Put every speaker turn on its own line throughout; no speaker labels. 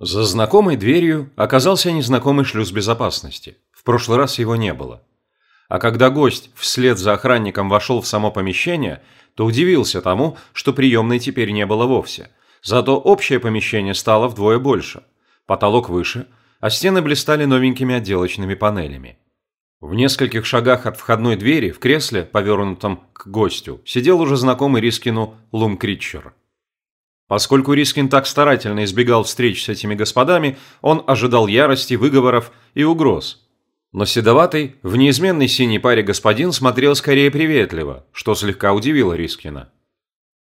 За знакомой дверью оказался незнакомый шлюз безопасности. В прошлый раз его не было. А когда гость вслед за охранником вошел в само помещение, то удивился тому, что приемной теперь не было вовсе. Зато общее помещение стало вдвое больше. Потолок выше, а стены блистали новенькими отделочными панелями. В нескольких шагах от входной двери в кресле, повернутом к гостю, сидел уже знакомый Рискину Лум Критчер. Поскольку Рискин так старательно избегал встреч с этими господами, он ожидал ярости, выговоров и угроз. Но седоватый, в неизменной синей паре господин смотрел скорее приветливо, что слегка удивило Рискина.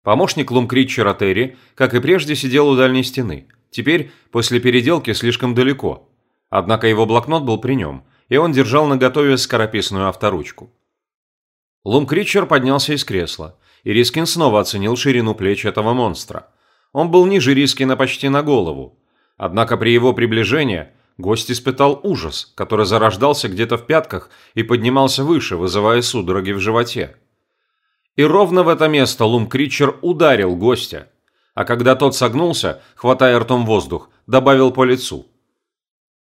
Помощник Лумкритчера Терри, как и прежде, сидел у дальней стены. Теперь, после переделки, слишком далеко. Однако его блокнот был при нем, и он держал наготове скорописную авторучку. Лумкритчер поднялся из кресла, и Рискин снова оценил ширину плеч этого монстра – он был ниже Рискина почти на голову. Однако при его приближении гость испытал ужас, который зарождался где-то в пятках и поднимался выше, вызывая судороги в животе. И ровно в это место Лум Кричер ударил гостя, а когда тот согнулся, хватая ртом воздух, добавил по лицу.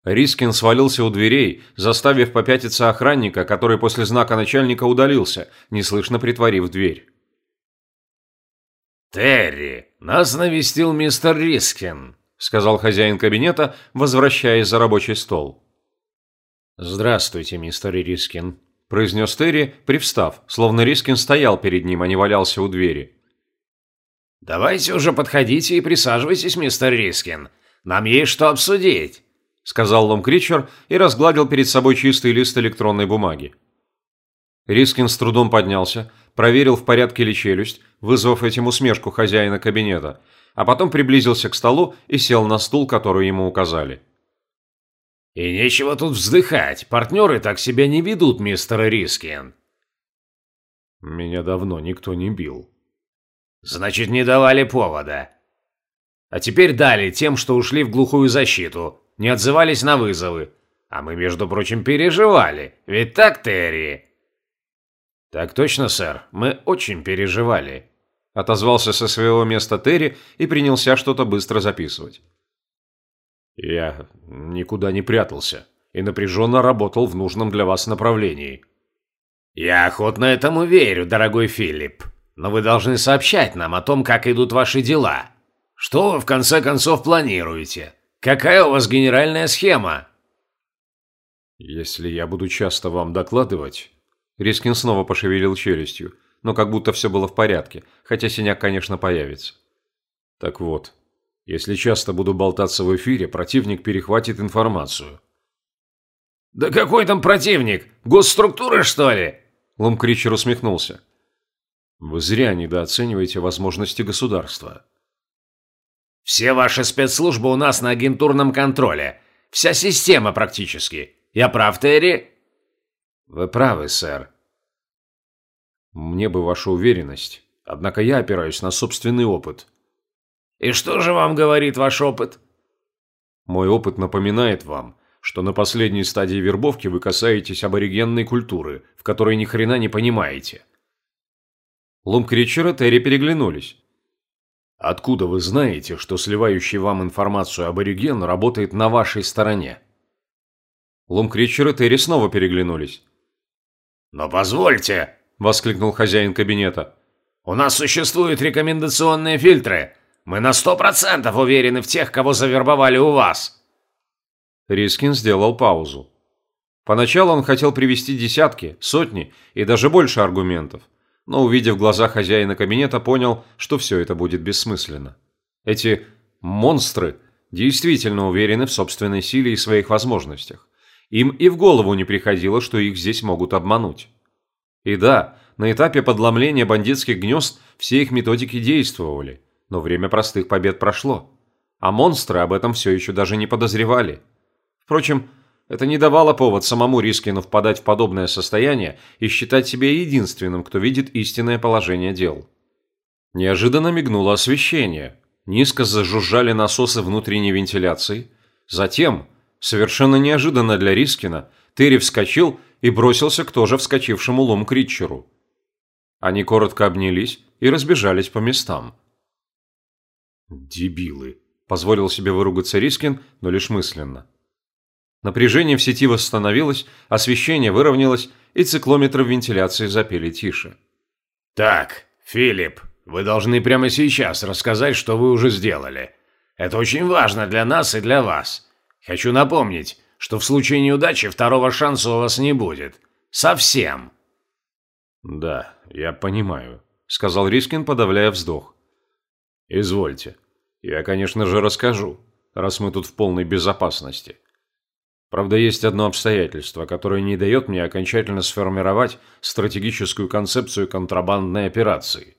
Рискин свалился у дверей, заставив попятиться охранника, который после знака начальника удалился, неслышно притворив дверь.
«Терри, нас навестил мистер Рискин», – сказал хозяин кабинета, возвращаясь за рабочий стол.
«Здравствуйте, мистер Рискин», – произнес Терри, привстав, словно Рискин стоял перед ним, а не валялся у двери.
«Давайте уже подходите и присаживайтесь, мистер Рискин. Нам есть что обсудить», – сказал Лом Кричер и разгладил перед собой чистый лист электронной бумаги.
Рискин с трудом поднялся, проверил, в порядке ли челюсть, вызвав этим усмешку хозяина кабинета, а потом приблизился к столу и сел на стул, который ему указали.
«И нечего тут вздыхать, партнеры так себя не ведут, мистер Рискин».
«Меня давно никто не бил».
«Значит, не давали повода. А теперь дали тем, что ушли в глухую защиту, не отзывались на вызовы. А мы, между прочим, переживали. Ведь так, Терри?»
«Так точно, сэр. Мы очень переживали», – отозвался со своего места Терри и принялся что-то быстро записывать. «Я никуда не прятался и напряженно работал в нужном для вас направлении».
«Я охотно этому верю, дорогой Филипп. Но вы должны сообщать нам о том, как идут ваши дела. Что вы в конце концов планируете? Какая у вас генеральная схема?»
«Если я буду часто вам докладывать, Рискин снова пошевелил челюстью, но как будто все было в порядке, хотя синяк, конечно, появится. Так вот, если часто буду болтаться в эфире, противник перехватит информацию.
«Да какой там противник? Госструктуры, что ли?»
Лумкричер усмехнулся. «Вы зря недооцениваете возможности государства».
«Все ваши спецслужбы у нас на агентурном контроле. Вся система практически. Я прав, Терри?»
«Вы правы, сэр». «Мне бы ваша уверенность, однако я опираюсь на собственный опыт».
«И что же вам говорит ваш опыт?»
«Мой опыт напоминает вам, что на последней стадии вербовки вы касаетесь аборигенной культуры, в которой ни хрена не понимаете». Лумкричер и Терри переглянулись. «Откуда вы знаете, что сливающий вам информацию абориген работает на вашей стороне?» Лумкричер и Терри снова переглянулись.
«Но позвольте!» – воскликнул хозяин кабинета. «У нас существуют рекомендационные фильтры. Мы на сто процентов уверены в тех, кого завербовали у вас».
Рискин сделал паузу. Поначалу он хотел привести десятки, сотни и даже больше аргументов, но, увидев глаза хозяина кабинета, понял, что все это будет бессмысленно. Эти «монстры» действительно уверены в собственной силе и своих возможностях. Им и в голову не приходило, что их здесь могут обмануть. И да, на этапе подломления бандитских гнезд все их методики действовали, но время простых побед прошло. А монстры об этом все еще даже не подозревали. Впрочем, это не давало повод самому Рискину впадать в подобное состояние и считать себя единственным, кто видит истинное положение дел. Неожиданно мигнуло освещение. Низко зажужжали насосы внутренней вентиляции. Затем Совершенно неожиданно для Рискина, Терри вскочил и бросился к тоже вскочившему Лом Критчеру. Они коротко обнялись и разбежались по местам.
«Дебилы»,
Позволил себе выругаться Рискин, но лишь мысленно. Напряжение в сети восстановилось, освещение выровнялось, и циклометры вентиляции запели тише.
«Так, Филипп, вы должны прямо сейчас рассказать, что вы уже сделали. Это очень важно для нас и для вас. Хочу напомнить, что в случае неудачи второго шанса у вас не будет. Совсем».
«Да, я понимаю», — сказал Рискин, подавляя вздох. «Извольте. Я, конечно же, расскажу, раз мы тут в полной безопасности. Правда, есть одно обстоятельство, которое не дает мне окончательно сформировать стратегическую концепцию контрабандной операции.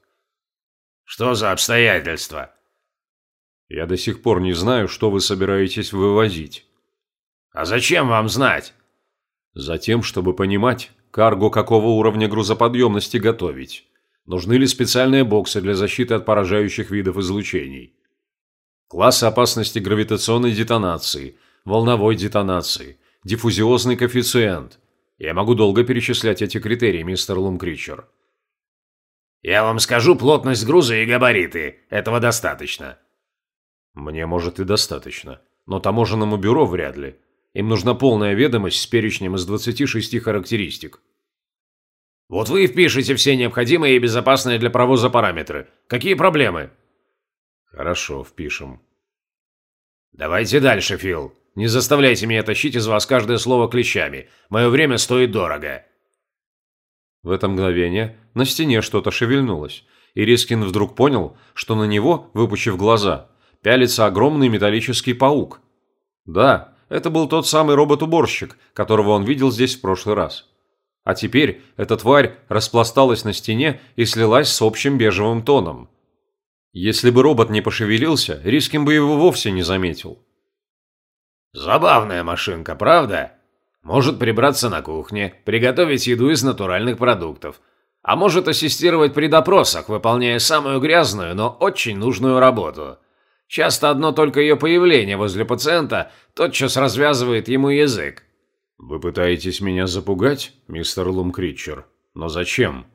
Что за обстоятельства?
Я до сих пор не знаю, что вы собираетесь вывозить.
А зачем вам знать?
Затем, чтобы понимать, карго какого уровня грузоподъемности готовить. Нужны ли специальные боксы для защиты от поражающих видов излучений? Классы опасности гравитационной детонации – волновой детонации, диффузиозный коэффициент. Я могу долго перечислять эти критерии, мистер Лумкричер.
Я вам скажу плотность груза и габариты. Этого достаточно.
Мне, может, и достаточно. Но таможенному бюро вряд ли. Им нужна полная ведомость с перечнем из 26 характеристик.
Вот вы и впишите все необходимые и безопасные для провоза параметры. Какие проблемы?
Хорошо, впишем.
Давайте дальше, Фил. Не заставляйте меня тащить из вас каждое слово клещами. Мое время стоит дорого».
В это мгновение на стене что-то шевельнулось, и Рискин вдруг понял, что на него, выпучив глаза, пялится огромный металлический паук. Да, это был тот самый робот-уборщик, которого он видел здесь в прошлый раз. А теперь эта тварь распласталась на стене и слилась с общим бежевым тоном. Если бы робот не пошевелился, Рискин бы его вовсе не заметил.
Забавная машинка, правда? Может прибраться на кухне, приготовить еду из натуральных продуктов. А может ассистировать при допросах, выполняя самую грязную, но очень нужную работу. Часто одно только ее появление возле пациента тотчас развязывает ему язык.
«Вы пытаетесь меня запугать, мистер Лумкритчер? Но зачем?»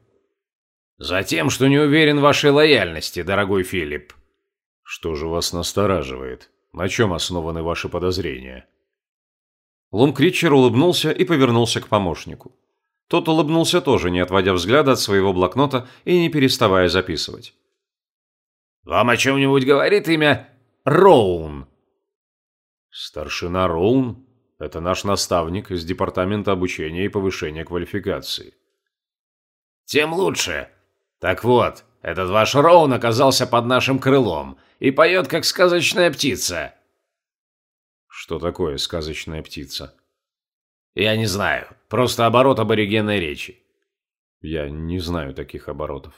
«Затем, что не уверен в вашей лояльности, дорогой Филипп».
«Что же вас настораживает?» На чем основаны ваши подозрения?»
Лумкритчер улыбнулся и повернулся к помощнику. Тот улыбнулся тоже, не отводя взгляда от своего блокнота и не переставая записывать. «Вам о чем-нибудь говорит имя Роун?»
«Старшина Роун? Это наш наставник из Департамента обучения и повышения квалификации».
«Тем лучше. Так вот, этот ваш Роун оказался под нашим крылом и поет, как сказочная птица».
«Что такое сказочная птица?»
«Я не знаю. Просто оборот аборигенной речи».
«Я не знаю таких оборотов».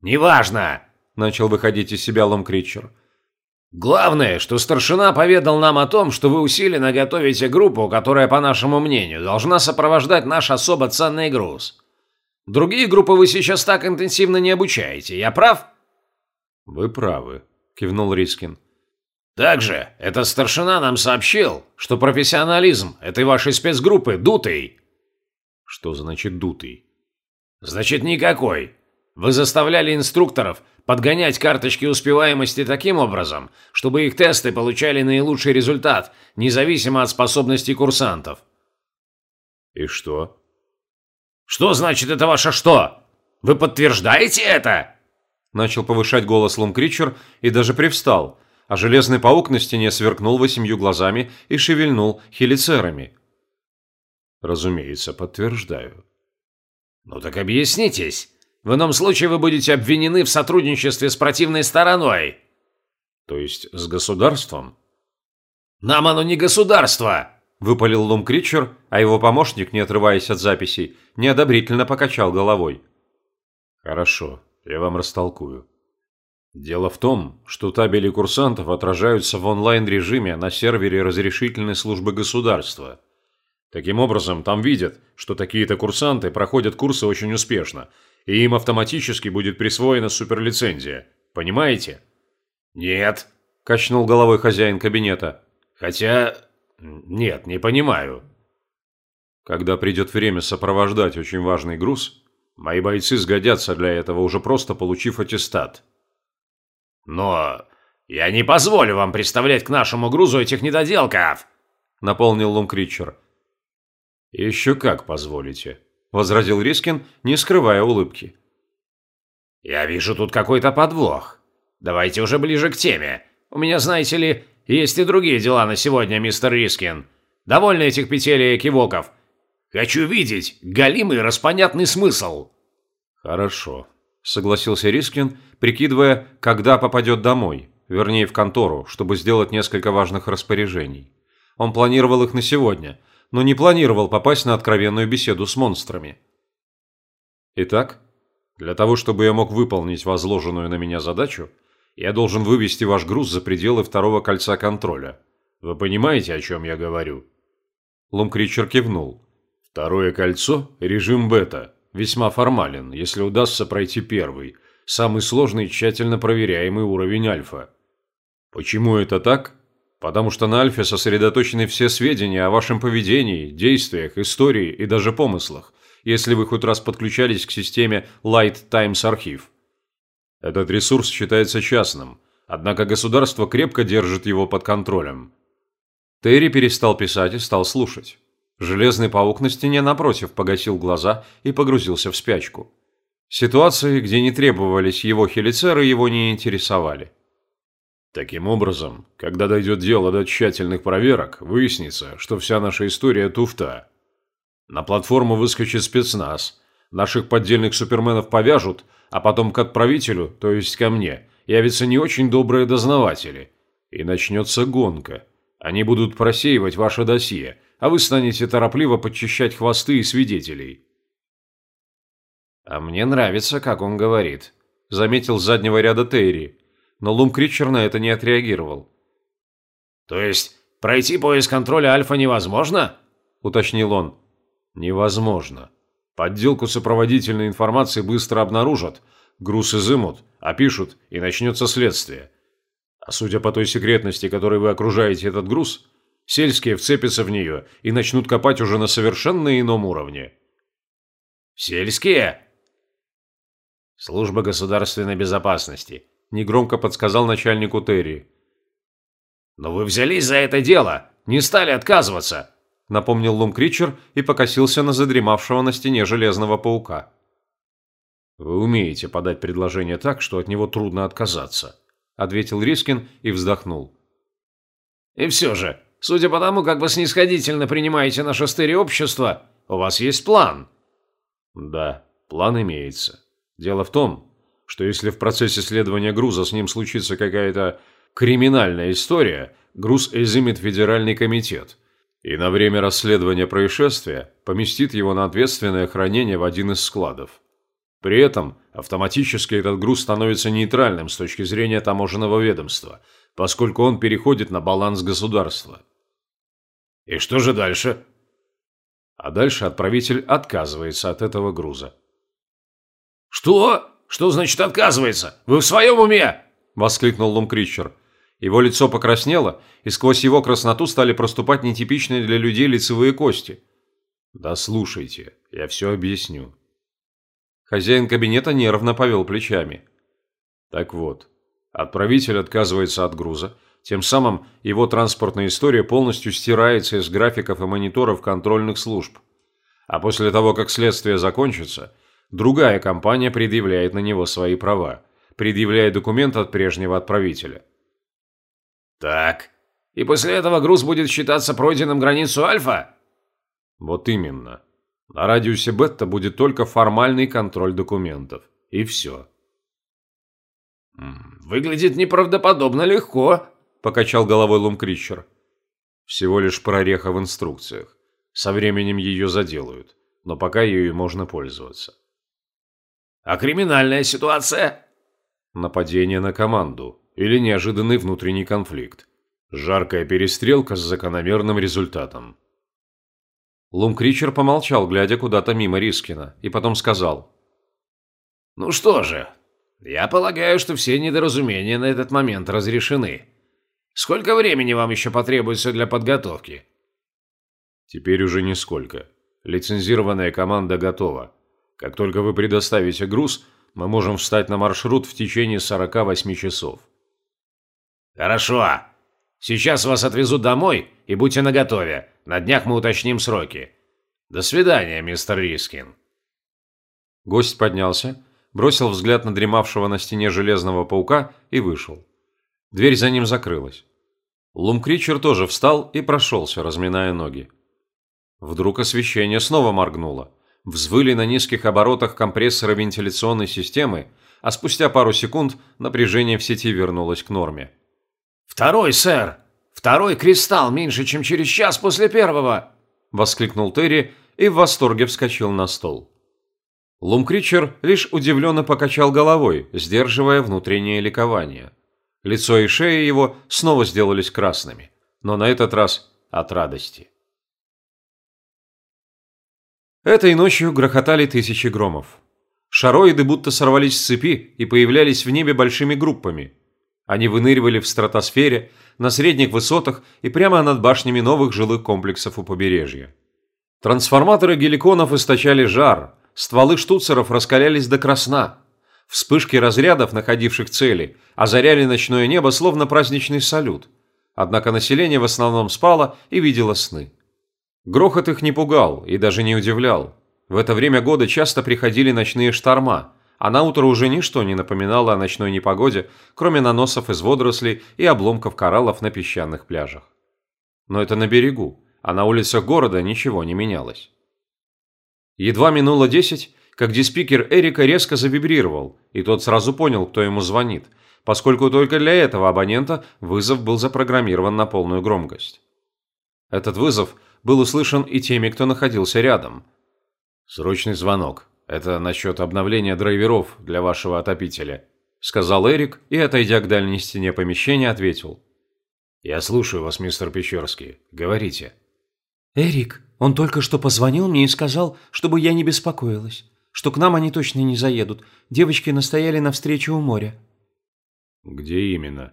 «Неважно!» – начал выходить из себя Ломкритчер. «Главное, что старшина поведал нам о том, что вы усиленно готовите группу, которая, по нашему мнению, должна сопровождать наш особо ценный груз. Другие группы вы сейчас так интенсивно не обучаете, я прав?»
«Вы правы», – кивнул Рискин.
«Также этот старшина нам сообщил, что профессионализм этой вашей спецгруппы дутый».
«Что значит дутый?»
«Значит никакой. Вы заставляли инструкторов подгонять карточки успеваемости таким образом, чтобы их тесты получали наилучший результат, независимо от способностей курсантов».
«И что?»
«Что значит это ваше что? Вы подтверждаете это?»
Начал повышать голос Лумкричер и даже привстал, а железный паук на стене сверкнул восемью глазами и шевельнул хелицерами. «Разумеется, подтверждаю».
«Ну так объяснитесь. В ином случае вы будете обвинены в сотрудничестве с противной стороной».
«То есть с государством?»
«Нам оно не государство!»
Выпалил Лум Кричер, а его помощник, не отрываясь от записей, неодобрительно покачал головой. «Хорошо, я вам растолкую. Дело в том, что табели курсантов отражаются в онлайн-режиме на сервере разрешительной службы государства. Таким образом, там видят, что такие-то курсанты проходят курсы очень успешно, и им автоматически будет присвоена суперлицензия. Понимаете?
«Нет», –
качнул головой хозяин кабинета.
«Хотя «Нет, не понимаю».
«Когда придет время сопровождать очень важный груз, мои бойцы сгодятся для этого, уже просто получив аттестат».
«Но «Я не позволю вам представлять к нашему грузу этих недоделков!»
– наполнил Лум Кричер. «Еще как позволите», – возразил Рискин, не скрывая улыбки.
«Я вижу тут какой-то подвох. Давайте уже ближе к теме. У меня, знаете ли, есть и другие дела на сегодня, мистер Рискин. Довольно этих петель и кивоков. Хочу видеть галимый распонятный смысл».
«Хорошо», – согласился Рискин, прикидывая, когда попадет домой, вернее в контору, чтобы сделать несколько важных распоряжений. Он планировал их на сегодня, но не планировал попасть на откровенную беседу с монстрами. Итак, для того, чтобы я мог выполнить возложенную на меня задачу, я должен вывести ваш груз за пределы второго кольца контроля. Вы понимаете, о чем я говорю?» Лумкричер кивнул. «Второе кольцо – режим бета. Весьма формален, если удастся пройти первый, самый сложный тщательно проверяемый уровень альфа. Почему это так? Потому что на Альфе сосредоточены все сведения о вашем поведении, действиях, истории и даже помыслах, если вы хоть раз подключались к системе Light Times Архив. Этот ресурс считается частным, однако государство крепко держит его под контролем. Терри перестал писать и стал слушать. Железный паук на стене напротив погасил глаза и погрузился в спячку. Ситуации, где не требовались его хелицеры, его не интересовали. Таким образом, когда дойдет дело до тщательных проверок, выяснится, что вся наша история туфта. На платформу выскочит спецназ, наших поддельных суперменов повяжут, а потом к отправителю, то есть ко мне, явятся не очень добрые дознаватели. И начнется гонка. Они будут просеивать ваше досье, а вы станете торопливо подчищать хвосты и свидетелей. «А мне нравится, как он говорит», – заметил с заднего ряда Терри но Лум Кричер на это не отреагировал.
«То есть пройти поиск контроля Альфа невозможно?»
– уточнил он. «Невозможно. Подделку сопроводительной информации быстро обнаружат, груз изымут, опишут, и начнется следствие. А судя по той секретности, которой вы окружаете этот груз, сельские вцепятся в нее и начнут копать уже на совершенно ином уровне».
«Сельские?»
Служба государственной безопасности –– негромко подсказал начальнику Терри.
«Но вы взялись за это дело, не стали отказываться», –
напомнил Лум Кричер и покосился на задремавшего на стене железного паука. «Вы умеете подать предложение так, что от него трудно отказаться», – ответил Рискин и вздохнул.
«И все же, судя по тому, как вы снисходительно принимаете наше стереообщество, у вас есть план».
«Да, план имеется. Дело в том, что если в процессе следования груза с ним случится какая-то криминальная история, груз изымет Федеральный комитет и на время расследования происшествия поместит его на ответственное хранение в один из складов. При этом автоматически этот груз становится нейтральным с точки зрения таможенного ведомства, поскольку он переходит на баланс государства.
И что же дальше?
А дальше отправитель отказывается от этого груза.
Что? Что значит отказывается? Вы в своем уме?»
– воскликнул Лумкричер. Его лицо покраснело, и сквозь его красноту стали проступать нетипичные для людей лицевые кости. «Да слушайте, я все объясню». Хозяин кабинета нервно повел плечами. Так вот, отправитель отказывается от груза, тем самым его транспортная история полностью стирается из графиков и мониторов контрольных служб. А после того, как следствие закончится – другая компания предъявляет на него свои права, предъявляя документ от прежнего отправителя.
Так, и после этого груз будет считаться пройденным границу Альфа?
Вот именно. На радиусе Бетта будет только формальный контроль документов. И все.
«Выглядит неправдоподобно легко», – покачал головой Лумкричер.
«Всего лишь прореха в инструкциях. Со временем ее заделают, но пока ею можно пользоваться.
А криминальная ситуация?
Нападение на команду или неожиданный внутренний конфликт. Жаркая перестрелка с закономерным результатом. Лумкричер помолчал, глядя куда-то мимо Рискина, и потом сказал.
«Ну что же, я полагаю, что все недоразумения на этот момент разрешены. Сколько времени вам еще потребуется для подготовки?»
«Теперь уже нисколько. Лицензированная команда готова. Как только вы предоставите груз, мы можем встать на маршрут в течение 48 часов.
Хорошо. Сейчас вас отвезут домой и будьте наготове. На днях мы уточним сроки. До свидания, мистер Рискин.
Гость поднялся, бросил взгляд на дремавшего на стене железного паука и вышел. Дверь за ним закрылась. Лумкричер тоже встал и прошелся, разминая ноги. Вдруг освещение снова моргнуло. Взвыли на низких оборотах компрессоры вентиляционной системы, а спустя пару секунд напряжение в сети вернулось к норме.
«Второй, сэр! Второй кристалл меньше, чем через час после первого!»
– воскликнул Терри и в восторге вскочил на стол. Лумкричер лишь удивленно покачал головой, сдерживая внутреннее ликование. Лицо и шея его снова сделались красными, но на этот раз от радости. Этой ночью грохотали тысячи громов. Шароиды будто сорвались с цепи и появлялись в небе большими группами. Они выныривали в стратосфере, на средних высотах и прямо над башнями новых жилых комплексов у побережья. Трансформаторы геликонов источали жар, стволы штуцеров раскалялись до красна. Вспышки разрядов, находивших цели, озаряли ночное небо словно праздничный салют. Однако население в основном спало и видело сны. Грохот их не пугал и даже не удивлял. В это время года часто приходили ночные шторма, а на утро уже ничто не напоминало о ночной непогоде, кроме наносов из водорослей и обломков кораллов на песчаных пляжах. Но это на берегу, а на улицах города ничего не менялось. Едва минуло десять, как диспикер Эрика резко завибрировал, и тот сразу понял, кто ему звонит, поскольку только для этого абонента вызов был запрограммирован на полную громкость. Этот вызов был услышан и теми, кто находился рядом. «Срочный звонок. Это насчет обновления драйверов для вашего отопителя», сказал Эрик и, отойдя к дальней стене помещения, ответил. «Я слушаю вас, мистер Печорский. Говорите».
«Эрик, он только что позвонил мне и сказал, чтобы я не беспокоилась, что к нам они точно не заедут. Девочки настояли на встрече у моря».
«Где именно?»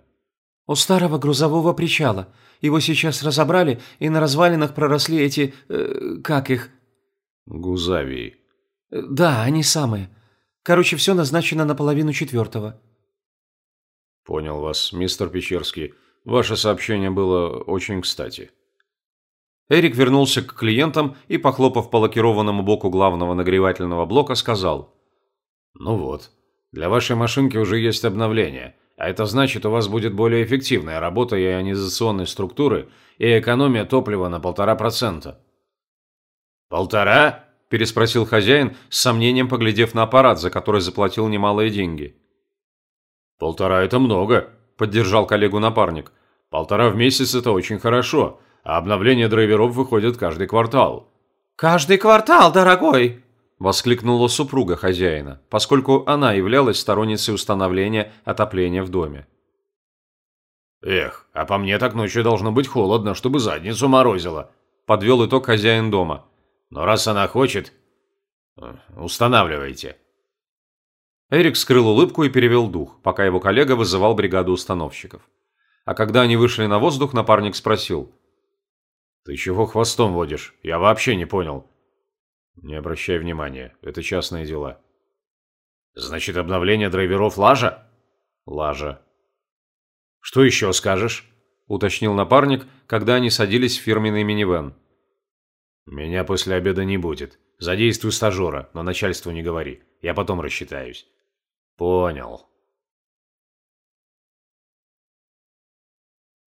«У старого грузового причала. Его сейчас разобрали, и на развалинах проросли эти... Э, как их?»
«Гузавии».
Э, «Да, они самые. Короче, все назначено на половину четвертого».
«Понял вас, мистер Печерский. Ваше сообщение было очень кстати». Эрик вернулся к клиентам и, похлопав по лакированному боку главного нагревательного блока, сказал. «Ну вот, для вашей машинки уже есть обновление, а это значит, у вас будет более эффективная работа ионизационной структуры и экономия топлива на полтора процента».
«Полтора?»
– переспросил хозяин, с сомнением поглядев на аппарат, за который заплатил немалые деньги.
«Полтора – это много», – поддержал коллегу напарник. «Полтора в месяц – это очень хорошо» а обновление драйверов выходит каждый квартал».
«Каждый квартал, дорогой!»
– воскликнула супруга хозяина, поскольку она являлась сторонницей установления отопления в доме.
«Эх, а по мне так ночью должно быть холодно, чтобы задницу морозило», – подвел итог хозяин дома. «Но раз она хочет, устанавливайте».
Эрик скрыл улыбку и перевел дух, пока его коллега вызывал бригаду установщиков. А когда они вышли на воздух, напарник спросил – «Ты чего хвостом водишь? Я вообще не понял». «Не обращай внимания, это частные дела».
«Значит, обновление драйверов лажа?»
«Лажа».
«Что еще скажешь?»
– уточнил напарник, когда они садились в фирменный минивэн.
«Меня после обеда не будет. Задействуй стажера, но начальству не говори. Я потом рассчитаюсь».
«Понял».